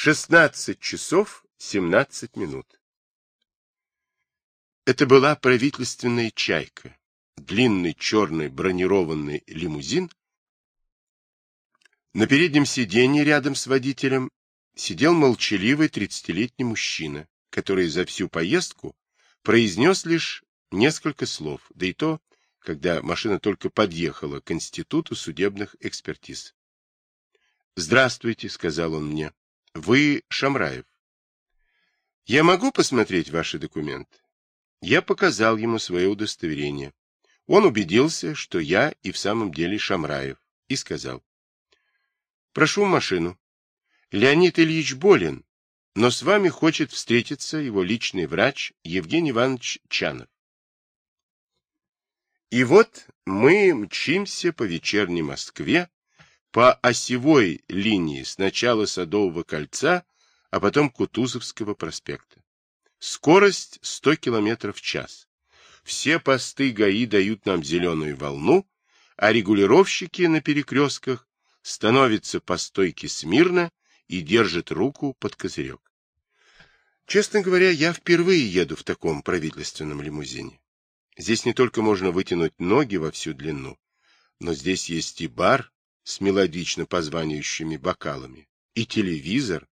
16 часов 17 минут. Это была правительственная чайка, длинный черный бронированный лимузин. На переднем сиденье рядом с водителем сидел молчаливый тридцатилетний мужчина, который за всю поездку произнес лишь несколько слов, да и то, когда машина только подъехала к Институту судебных экспертиз. «Здравствуйте», — сказал он мне. «Вы Шамраев». «Я могу посмотреть ваши документы?» Я показал ему свое удостоверение. Он убедился, что я и в самом деле Шамраев, и сказал. «Прошу машину. Леонид Ильич болен, но с вами хочет встретиться его личный врач Евгений Иванович Чанов. И вот мы мчимся по вечерней Москве, по осевой линии сначала Садового кольца, а потом Кутузовского проспекта. Скорость 100 км в час. Все посты ГАИ дают нам зеленую волну, а регулировщики на перекрестках становятся по стойке смирно и держат руку под козырек. Честно говоря, я впервые еду в таком правительственном лимузине. Здесь не только можно вытянуть ноги во всю длину, но здесь есть и бар с мелодично позванивающими бокалами, и телевизор,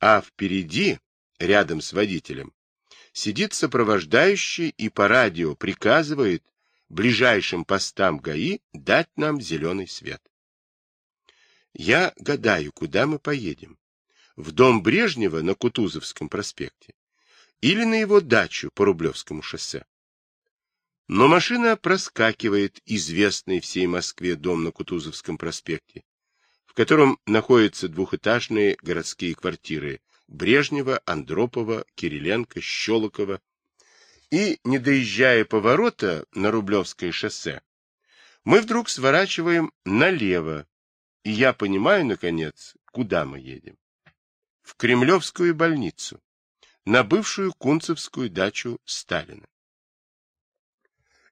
а впереди, рядом с водителем, сидит сопровождающий и по радио приказывает ближайшим постам ГАИ дать нам зеленый свет. Я гадаю, куда мы поедем. В дом Брежнева на Кутузовском проспекте или на его дачу по Рублевскому шоссе. Но машина проскакивает известный всей Москве дом на Кутузовском проспекте, в котором находятся двухэтажные городские квартиры Брежнева, Андропова, Кириленко, Щелокова. И, не доезжая поворота на Рублевское шоссе, мы вдруг сворачиваем налево, и я понимаю, наконец, куда мы едем. В Кремлевскую больницу, на бывшую Кунцевскую дачу Сталина.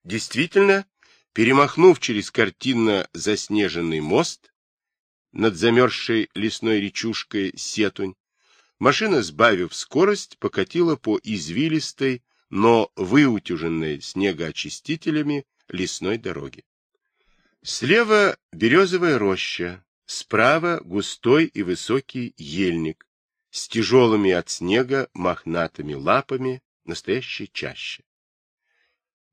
Действительно, перемахнув через картинно заснеженный мост над замерзшей лесной речушкой Сетунь, машина, сбавив скорость, покатила по извилистой, но выутюженной снегоочистителями лесной дороге. Слева березовая роща, справа густой и высокий ельник с тяжелыми от снега мохнатыми лапами, настоящей чаще.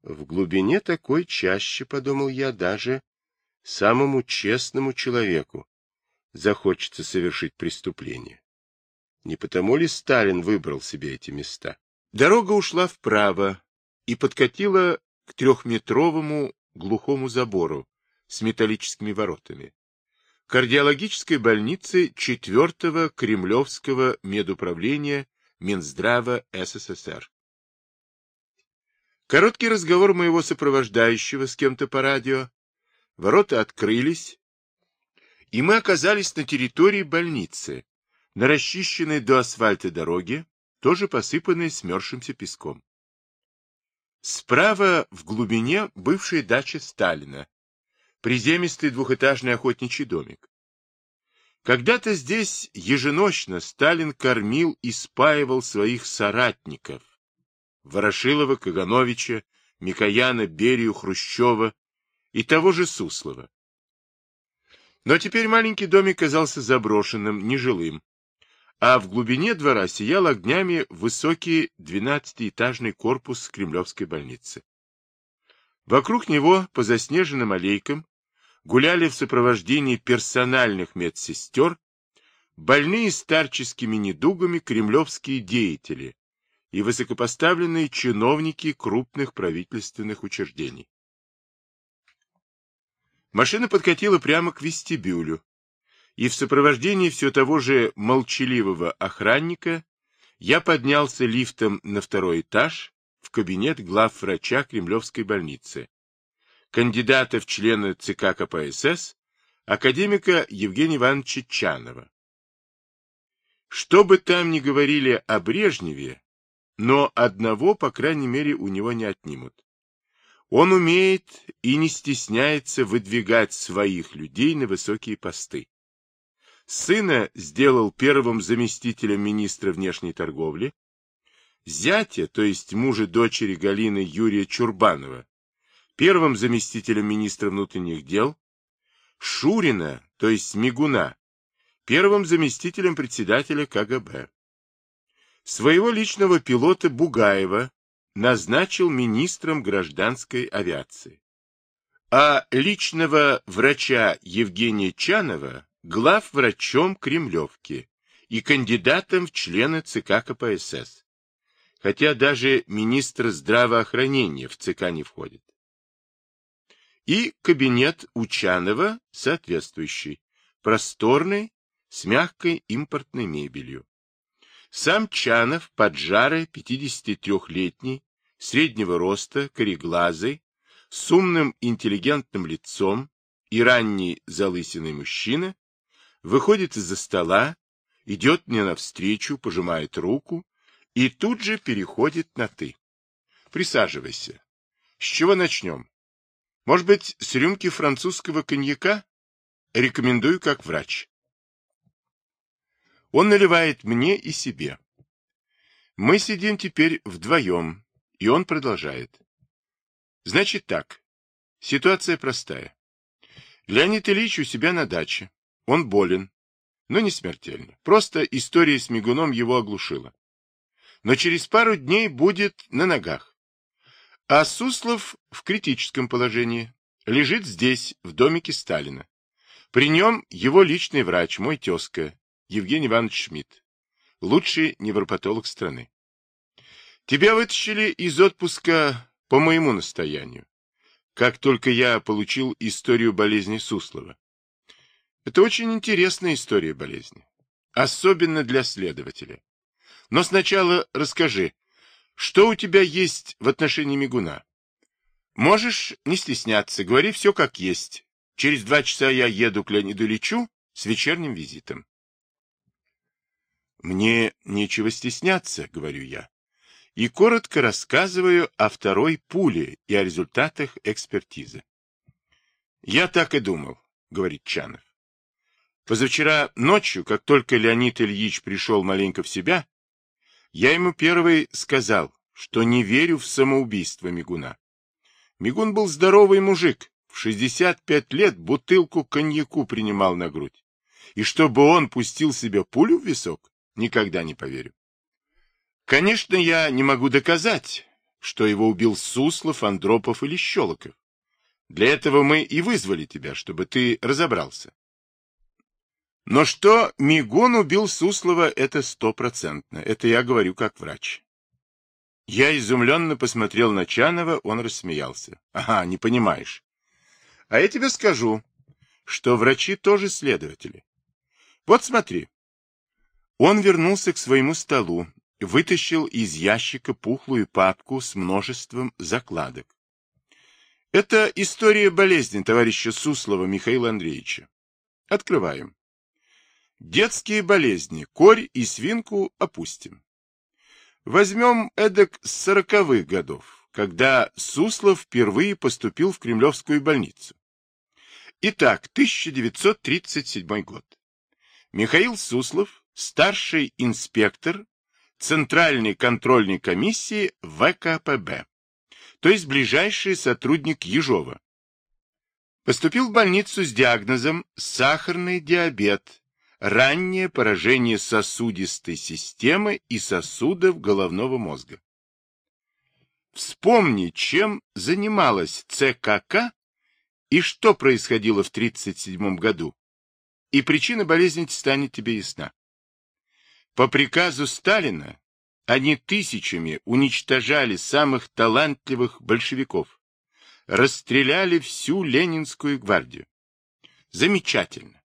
В глубине такой чаще, подумал я, даже самому честному человеку захочется совершить преступление. Не потому ли Сталин выбрал себе эти места? Дорога ушла вправо и подкатила к трехметровому глухому забору с металлическими воротами. Кардиологической больнице 4-го Кремлевского медуправления Минздрава СССР. Короткий разговор моего сопровождающего с кем-то по радио. Ворота открылись, и мы оказались на территории больницы, на расчищенной до асфальта дороге, тоже посыпанной смерзшимся песком. Справа в глубине бывшая дача Сталина, приземистый двухэтажный охотничий домик. Когда-то здесь еженочно Сталин кормил и спаивал своих соратников, Ворошилова, Кагановича, Микояна, Берию, Хрущева и того же Суслова. Но теперь маленький домик казался заброшенным, нежилым, а в глубине двора сиял огнями высокий двенадцатиэтажный корпус Кремлевской больницы. Вокруг него, по заснеженным аллейкам, гуляли в сопровождении персональных медсестер больные старческими недугами кремлевские деятели, и высокопоставленные чиновники крупных правительственных учреждений. Машина подкатила прямо к вестибюлю, и в сопровождении все того же молчаливого охранника я поднялся лифтом на второй этаж в кабинет главврача Кремлевской больницы, кандидата в члены ЦК КПСС, академика Евгения Ивановича Чанова. Что бы там ни говорили о Брежневе, но одного, по крайней мере, у него не отнимут. Он умеет и не стесняется выдвигать своих людей на высокие посты. сына сделал первым заместителем министра внешней торговли, зятя, то есть мужа дочери Галины Юрия Чурбанова, первым заместителем министра внутренних дел, Шурина, то есть Мигуна, первым заместителем председателя КГБ. Своего личного пилота Бугаева назначил министром гражданской авиации, а личного врача Евгения Чанова главврачом Кремлевки и кандидатом в члены ЦК КПСС, хотя даже министр здравоохранения в ЦК не входит. И кабинет Учанова соответствующий, просторный, с мягкой импортной мебелью. Сам Чанов, поджарый, 53-летний, среднего роста, кореглазый, с умным интеллигентным лицом и ранний залысиный мужчина, выходит из-за стола, идет мне навстречу, пожимает руку и тут же переходит на «ты». Присаживайся. С чего начнем? Может быть, с рюмки французского коньяка? Рекомендую как врач. Он наливает мне и себе. Мы сидим теперь вдвоем, и он продолжает. Значит так, ситуация простая. Леонид Ильич у себя на даче. Он болен, но не смертельно. Просто история с мигуном его оглушила. Но через пару дней будет на ногах. А Суслов в критическом положении. Лежит здесь, в домике Сталина. При нем его личный врач, мой тезка, Евгений Иванович Шмидт, лучший невропатолог страны. Тебя вытащили из отпуска по моему настоянию, как только я получил историю болезни Суслова. Это очень интересная история болезни, особенно для следователя. Но сначала расскажи, что у тебя есть в отношении мигуна? Можешь не стесняться, говори все как есть. Через два часа я еду к Леониду Ильичу с вечерним визитом. Мне нечего стесняться, говорю я, и коротко рассказываю о второй пуле и о результатах экспертизы. Я так и думал, говорит Чанов. Позавчера ночью, как только Леонид Ильич пришел маленько в себя, я ему первый сказал, что не верю в самоубийство Мигуна. Мигун был здоровый мужик, в 65 лет бутылку коньяку принимал на грудь. И чтобы он пустил себе пулю в висок, Никогда не поверю. Конечно, я не могу доказать, что его убил Суслов, Андропов или Щелоков. Для этого мы и вызвали тебя, чтобы ты разобрался. Но что Мигун убил Суслова, это стопроцентно. Это я говорю как врач. Я изумленно посмотрел на Чанова, он рассмеялся. Ага, не понимаешь. А я тебе скажу, что врачи тоже следователи. Вот смотри, он вернулся к своему столу, вытащил из ящика пухлую папку с множеством закладок. Это история болезни товарища Суслова Михаила Андреевича. Открываем. Детские болезни. Корь и свинку опустим. Возьмем эдак с сороковых годов, когда Суслов впервые поступил в Кремлевскую больницу. Итак, 1937 год. Михаил Суслов старший инспектор Центральной контрольной комиссии ВКПБ, то есть ближайший сотрудник Ежова. Поступил в больницу с диагнозом сахарный диабет, раннее поражение сосудистой системы и сосудов головного мозга. Вспомни, чем занималась ЦКК и что происходило в 1937 году, и причина болезни станет тебе ясна. По приказу Сталина они тысячами уничтожали самых талантливых большевиков, расстреляли всю Ленинскую гвардию. Замечательно.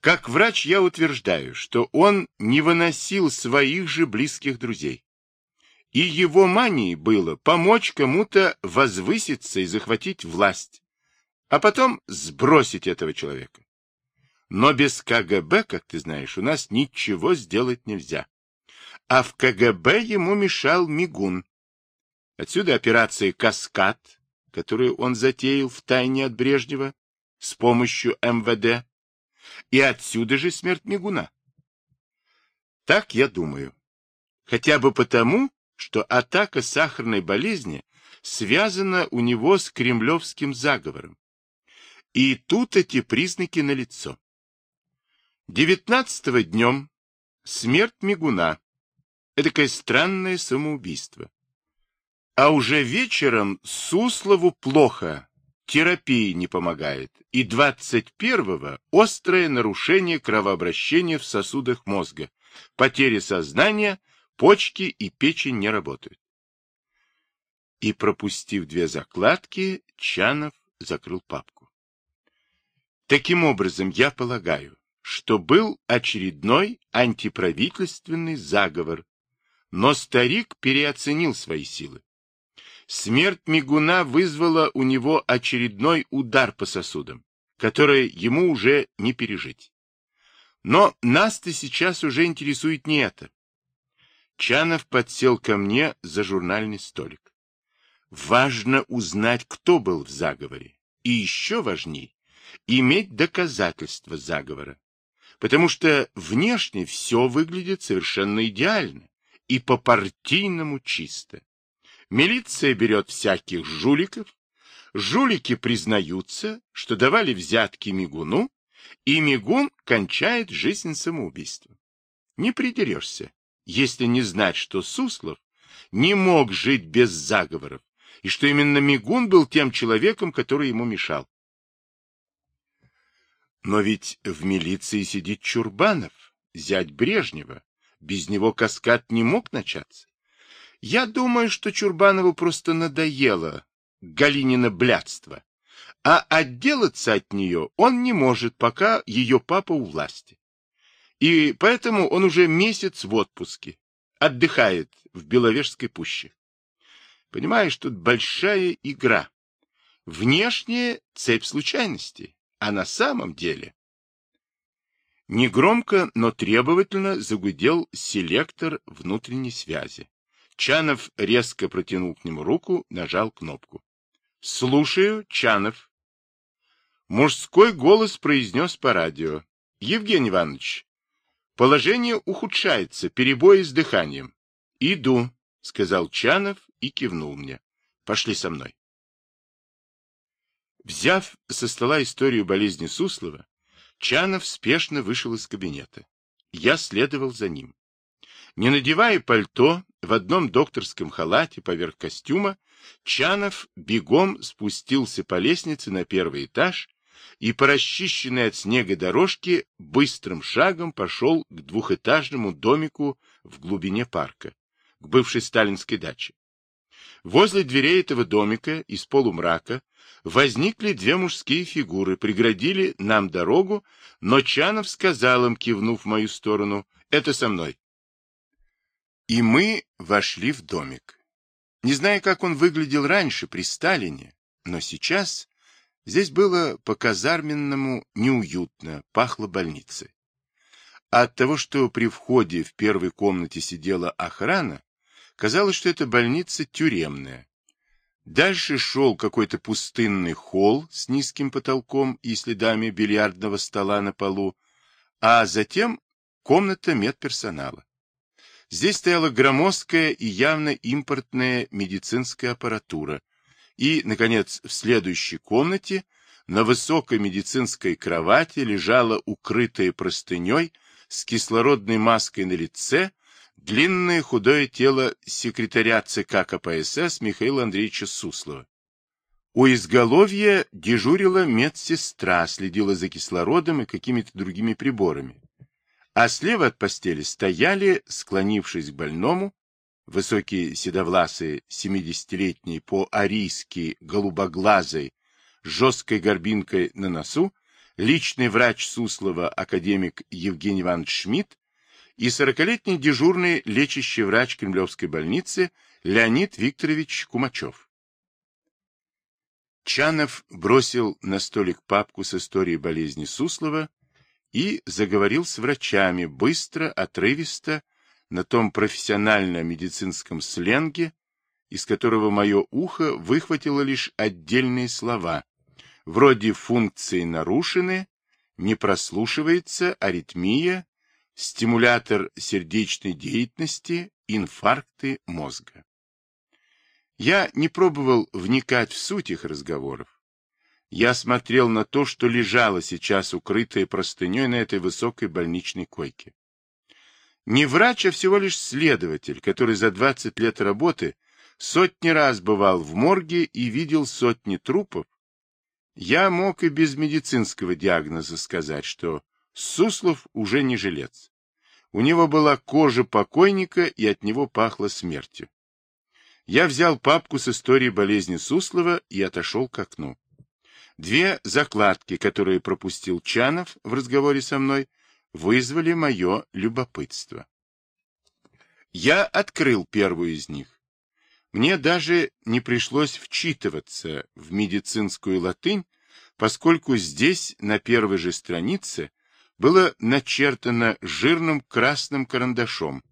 Как врач я утверждаю, что он не выносил своих же близких друзей. И его манией было помочь кому-то возвыситься и захватить власть, а потом сбросить этого человека. Но без КГБ, как ты знаешь, у нас ничего сделать нельзя. А в КГБ ему мешал Мигун. Отсюда операция «Каскад», которую он затеял в тайне от Брежнева с помощью МВД. И отсюда же смерть Мигуна. Так я думаю. Хотя бы потому, что атака сахарной болезни связана у него с кремлевским заговором. И тут эти признаки налицо. Девятнадцатого днем смерть Мигуна. Эдакое странное самоубийство. А уже вечером Суслову плохо, терапии не помогает. И двадцать первого острое нарушение кровообращения в сосудах мозга, потеря сознания, почки и печень не работают. И, пропустив две закладки, Чанов закрыл папку. Таким образом, я полагаю, что был очередной антиправительственный заговор, но старик переоценил свои силы. Смерть Мигуна вызвала у него очередной удар по сосудам, который ему уже не пережить. Но нас-то сейчас уже интересует не это. Чанов подсел ко мне за журнальный столик. Важно узнать, кто был в заговоре. И еще важнее, иметь доказательства заговора. Потому что внешне все выглядит совершенно идеально и по-партийному чисто. Милиция берет всяких жуликов, жулики признаются, что давали взятки Мигуну, и Мигун кончает жизнь самоубийством. Не придерешься, если не знать, что Суслов не мог жить без заговоров, и что именно Мигун был тем человеком, который ему мешал. Но ведь в милиции сидит Чурбанов, зять Брежнева. Без него каскад не мог начаться. Я думаю, что Чурбанову просто надоело Галинина блядство, а отделаться от нее он не может, пока ее папа у власти. И поэтому он уже месяц в отпуске, отдыхает в Беловежской пуще. Понимаешь, тут большая игра. Внешняя цепь случайностей. А на самом деле... Негромко, но требовательно загудел селектор внутренней связи. Чанов резко протянул к нему руку, нажал кнопку. — Слушаю, Чанов. Мужской голос произнес по радио. — Евгений Иванович, положение ухудшается, перебои с дыханием. — Иду, — сказал Чанов и кивнул мне. — Пошли со мной. Взяв со стола историю болезни Суслова, Чанов спешно вышел из кабинета. Я следовал за ним. Не надевая пальто, в одном докторском халате поверх костюма, Чанов бегом спустился по лестнице на первый этаж и по расчищенной от снега дорожке быстрым шагом пошел к двухэтажному домику в глубине парка, к бывшей сталинской даче. Возле дверей этого домика из полумрака возникли две мужские фигуры, преградили нам дорогу, но Чанов сказал им, кивнув в мою сторону, «Это со мной». И мы вошли в домик. Не знаю, как он выглядел раньше, при Сталине, но сейчас здесь было по-казарменному неуютно, пахло больницей. от того, что при входе в первой комнате сидела охрана, казалось, что это больница тюремная, Дальше шел какой-то пустынный холл с низким потолком и следами бильярдного стола на полу, а затем комната медперсонала. Здесь стояла громоздкая и явно импортная медицинская аппаратура. И, наконец, в следующей комнате на высокой медицинской кровати лежала укрытая простыней с кислородной маской на лице длинное худое тело секретаря ЦК КПСС Михаила Андреевича Суслова. У изголовья дежурила медсестра, следила за кислородом и какими-то другими приборами. А слева от постели стояли, склонившись к больному, высокий седовласый, семидесятилетний, по-арийски голубоглазый, с жесткой горбинкой на носу, личный врач Суслова, академик Евгений Иванович Шмидт, и сорокалетний дежурный лечащий врач Кремлевской больницы Леонид Викторович Кумачев. Чанов бросил на столик папку с историей болезни Суслова и заговорил с врачами быстро, отрывисто, на том профессионально-медицинском сленге, из которого мое ухо выхватило лишь отдельные слова, вроде функции нарушены, не прослушивается аритмия, стимулятор сердечной деятельности, инфаркты мозга. Я не пробовал вникать в суть их разговоров. Я смотрел на то, что лежало сейчас укрытое простыней на этой высокой больничной койке. Не врач, а всего лишь следователь, который за 20 лет работы сотни раз бывал в морге и видел сотни трупов, я мог и без медицинского диагноза сказать, что Суслов уже не жилец. У него была кожа покойника, и от него пахло смертью. Я взял папку с историей болезни Суслова и отошел к окну. Две закладки, которые пропустил Чанов в разговоре со мной, вызвали мое любопытство. Я открыл первую из них. Мне даже не пришлось вчитываться в медицинскую латынь, поскольку здесь, на первой же странице, было начертано жирным красным карандашом.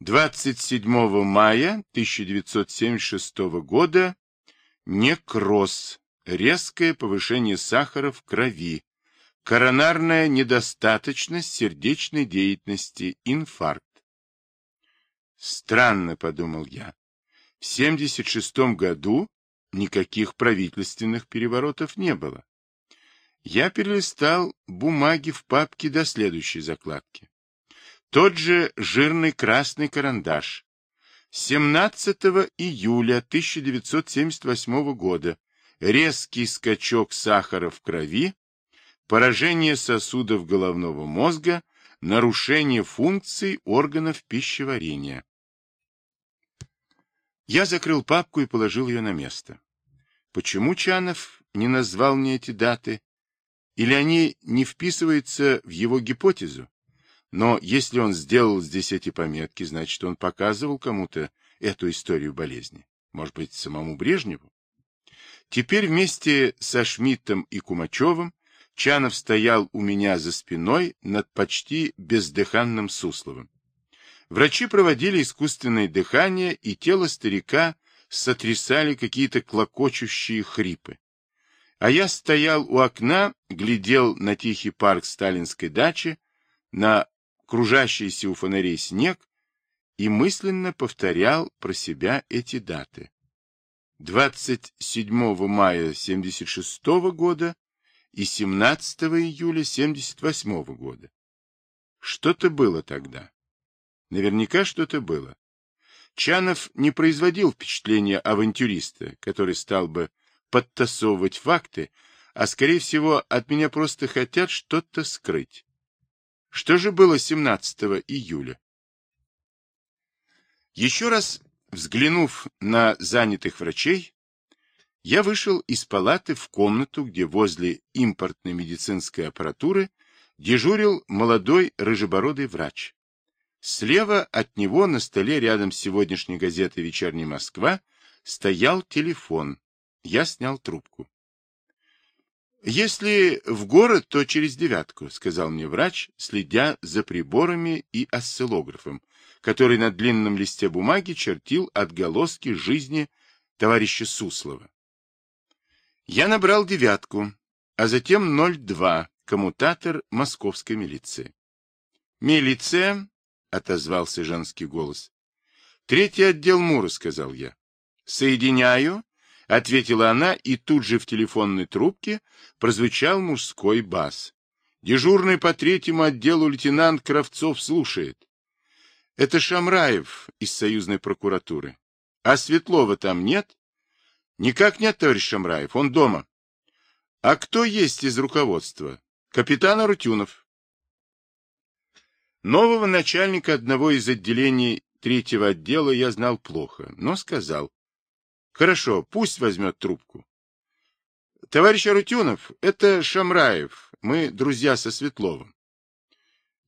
27 мая 1976 года некроз, резкое повышение сахара в крови, коронарная недостаточность сердечной деятельности, инфаркт. Странно, подумал я. В 76 году никаких правительственных переворотов не было. Я перелистал бумаги в папке до следующей закладки. Тот же жирный красный карандаш. 17 июля 1978 года резкий скачок сахара в крови, поражение сосудов головного мозга, нарушение функций органов пищеварения. Я закрыл папку и положил ее на место. Почему Чанов не назвал мне эти даты? Или они не вписываются в его гипотезу? Но если он сделал здесь эти пометки, значит, он показывал кому-то эту историю болезни. Может быть, самому Брежневу? Теперь вместе со Шмидтом и Кумачевым Чанов стоял у меня за спиной над почти бездыханным Сусловым. Врачи проводили искусственное дыхание, и тело старика сотрясали какие-то клокочущие хрипы. А я стоял у окна, глядел на тихий парк сталинской дачи, на кружащийся у фонарей снег и мысленно повторял про себя эти даты. 27 мая 76 года и 17 июля 78 года. Что-то было тогда. Наверняка что-то было. Чанов не производил впечатления авантюриста, который стал бы подтасовывать факты, а, скорее всего, от меня просто хотят что-то скрыть. Что же было 17 июля? Еще раз взглянув на занятых врачей, я вышел из палаты в комнату, где возле импортной медицинской аппаратуры дежурил молодой рыжебородый врач. Слева от него на столе рядом с сегодняшней газетой «Вечерняя Москва» стоял телефон. Я снял трубку. «Если в город, то через девятку», — сказал мне врач, следя за приборами и осциллографом, который на длинном листе бумаги чертил отголоски жизни товарища Суслова. Я набрал девятку, а затем 02, коммутатор московской милиции. «Милиция», отозвался женский голос. Третий отдел Мура, сказал я. Соединяю, ответила она, и тут же в телефонной трубке прозвучал мужской бас. Дежурный по третьему отделу лейтенант Кравцов слушает. Это Шамраев из союзной прокуратуры. А Светлова там нет? Никак нет, товарищ Шамраев, он дома. А кто есть из руководства? Капитан Арутюнов. Нового начальника одного из отделений третьего отдела я знал плохо, но сказал. Хорошо, пусть возьмет трубку. Товарищ Арутюнов, это Шамраев, мы друзья со Светловым.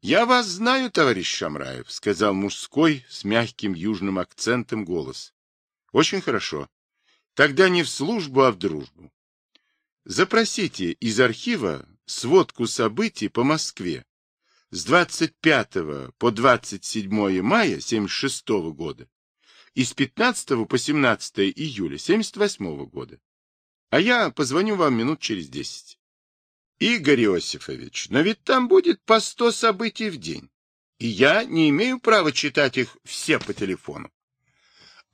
Я вас знаю, товарищ Шамраев, сказал мужской с мягким южным акцентом голос. Очень хорошо. Тогда не в службу, а в дружбу. Запросите из архива сводку событий по Москве с 25 по 27 мая 76 года и с 15 по 17 июля 78 года. А я позвоню вам минут через 10. Игорь Иосифович, но ведь там будет по сто событий в день, и я не имею права читать их все по телефону.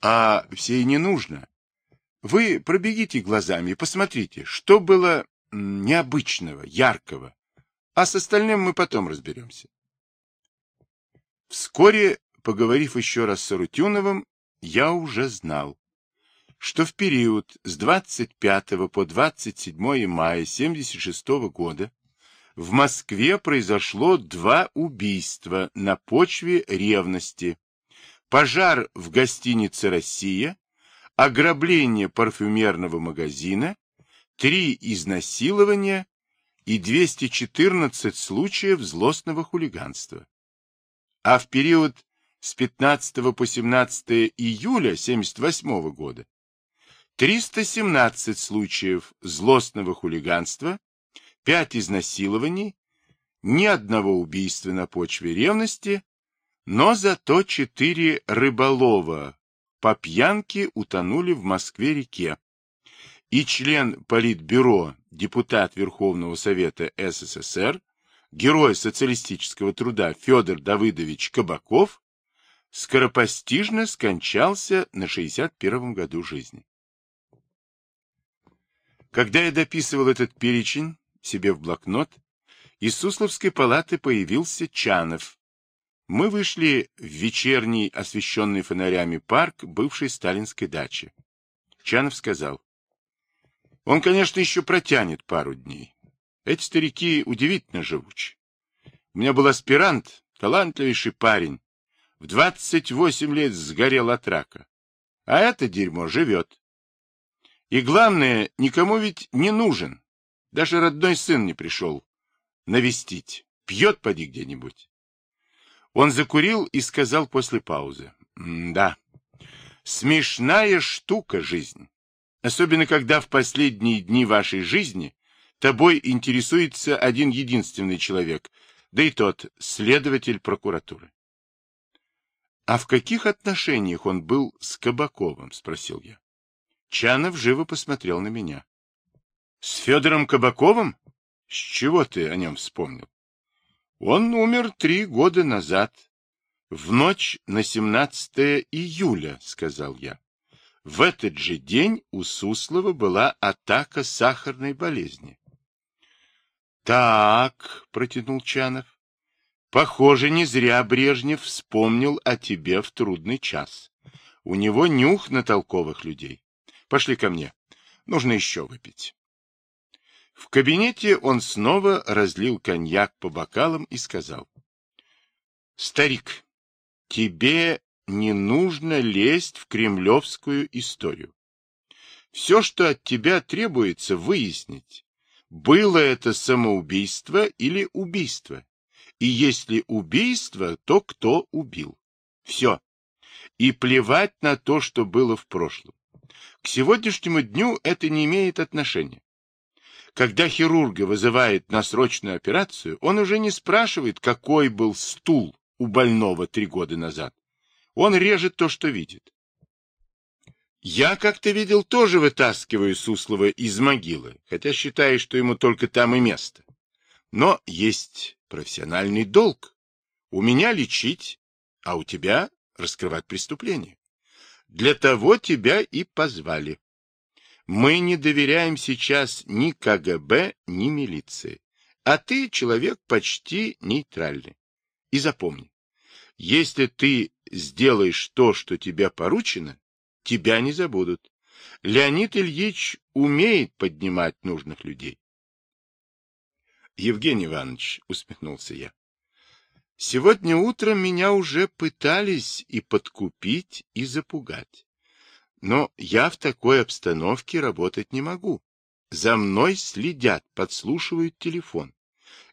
А все и не нужно. Вы пробегите глазами и посмотрите, что было необычного, яркого, а с остальным мы потом разберемся. Вскоре, поговорив еще раз с Арутюновым, я уже знал, что в период с 25 по 27 мая 1976 года в Москве произошло два убийства на почве ревности. Пожар в гостинице «Россия», ограбление парфюмерного магазина, три изнасилования и 214 случаев злостного хулиганства. А в период с 15 по 17 июля 1978 года 317 случаев злостного хулиганства, 5 изнасилований, ни одного убийства на почве ревности, но зато 4 рыболова по пьянке утонули в Москве-реке. И член Политбюро, депутат Верховного Совета СССР, герой социалистического труда Федор Давыдович Кабаков скоропостижно скончался на 61 году жизни. Когда я дописывал этот перечень себе в блокнот, из Сусловской палаты появился Чанов. Мы вышли в вечерний, освещенный фонарями парк бывшей сталинской дачи. Чанов сказал, он, конечно, еще протянет пару дней. Эти старики удивительно живучи. У меня был аспирант, талантливейший парень. В 28 лет сгорел от рака. А это дерьмо живет. И главное, никому ведь не нужен. Даже родной сын не пришел навестить. Пьет поди где-нибудь. Он закурил и сказал после паузы. Да, смешная штука жизнь. Особенно, когда в последние дни вашей жизни тобой интересуется один единственный человек, да и тот следователь прокуратуры. — А в каких отношениях он был с Кабаковым? — спросил я. Чанов живо посмотрел на меня. — С Федором Кабаковым? С чего ты о нем вспомнил? Он умер три года назад. В ночь на 17 июля, — сказал я. В этот же день у Суслова была атака сахарной болезни. — Так, — протянул Чанов, — похоже, не зря Брежнев вспомнил о тебе в трудный час. У него нюх на толковых людей. Пошли ко мне. Нужно еще выпить. В кабинете он снова разлил коньяк по бокалам и сказал. — Старик, тебе не нужно лезть в кремлевскую историю. Все, что от тебя требуется, выяснить, было это самоубийство или убийство. И если убийство, то кто убил. Все. И плевать на то, что было в прошлом. К сегодняшнему дню это не имеет отношения. Когда хирурга вызывает на срочную операцию, он уже не спрашивает, какой был стул у больного три года назад. Он режет то, что видит. Я, как ты видел, тоже вытаскиваю Суслова из могилы, хотя считаю, что ему только там и место. Но есть профессиональный долг. У меня лечить, а у тебя раскрывать преступление. Для того тебя и позвали. Мы не доверяем сейчас ни КГБ, ни милиции. А ты человек почти нейтральный. И запомни, если ты сделаешь то, что тебе поручено, тебя не забудут. Леонид Ильич умеет поднимать нужных людей. Евгений Иванович, усмехнулся я, сегодня утром меня уже пытались и подкупить, и запугать. Но я в такой обстановке работать не могу. За мной следят, подслушивают телефон.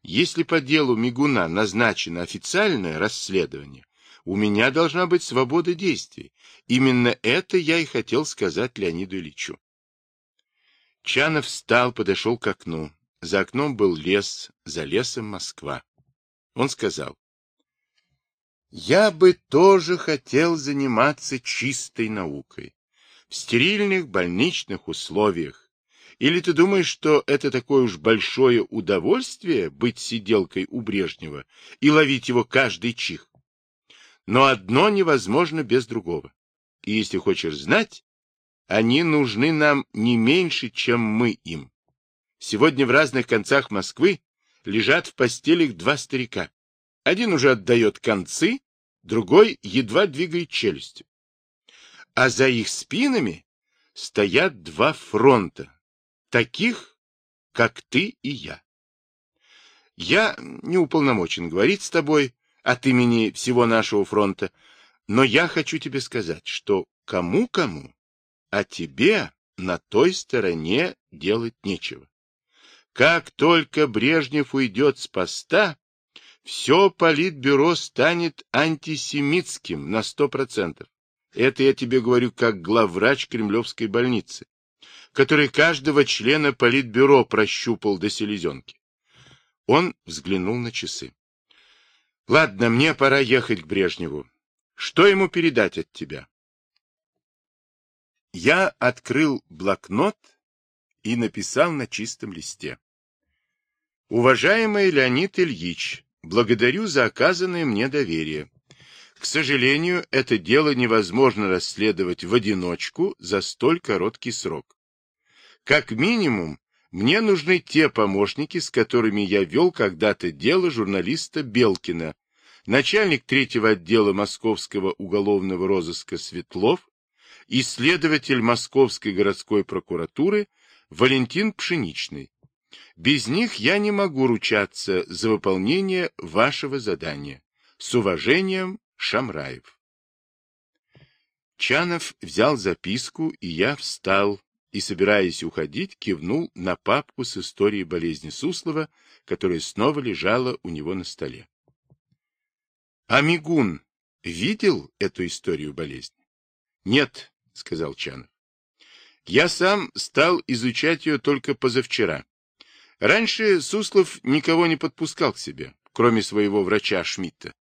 Если по делу Мигуна назначено официальное расследование, у меня должна быть свобода действий. Именно это я и хотел сказать Леониду Ильичу. Чанов встал, подошел к окну. За окном был лес, за лесом Москва. Он сказал, «Я бы тоже хотел заниматься чистой наукой, в стерильных больничных условиях, Или ты думаешь, что это такое уж большое удовольствие быть сиделкой у Брежнева и ловить его каждый чих? Но одно невозможно без другого. И если хочешь знать, они нужны нам не меньше, чем мы им. Сегодня в разных концах Москвы лежат в постелях два старика. Один уже отдает концы, другой едва двигает челюстью. А за их спинами стоят два фронта, таких, как ты и я. Я не уполномочен говорить с тобой от имени всего нашего фронта, но я хочу тебе сказать, что кому-кому, а тебе на той стороне делать нечего. Как только Брежнев уйдет с поста, все политбюро станет антисемитским на сто процентов. Это я тебе говорю как главврач Кремлевской больницы который каждого члена политбюро прощупал до селезенки. Он взглянул на часы. — Ладно, мне пора ехать к Брежневу. Что ему передать от тебя? Я открыл блокнот и написал на чистом листе. Уважаемый Леонид Ильич, благодарю за оказанное мне доверие. К сожалению, это дело невозможно расследовать в одиночку за столь короткий срок. Как минимум, мне нужны те помощники, с которыми я вел когда-то дело журналиста Белкина, начальник третьего отдела Московского уголовного розыска Светлов, исследователь Московской городской прокуратуры Валентин Пшеничный. Без них я не могу ручаться за выполнение вашего задания. С уважением, Шамраев. Чанов взял записку, и я встал, и, собираясь уходить, кивнул на папку с историей болезни Суслова, которая снова лежала у него на столе. — А видел эту историю болезни? — Нет, — сказал Чанов. — Я сам стал изучать ее только позавчера. Раньше Суслов никого не подпускал к себе, кроме своего врача Шмидта.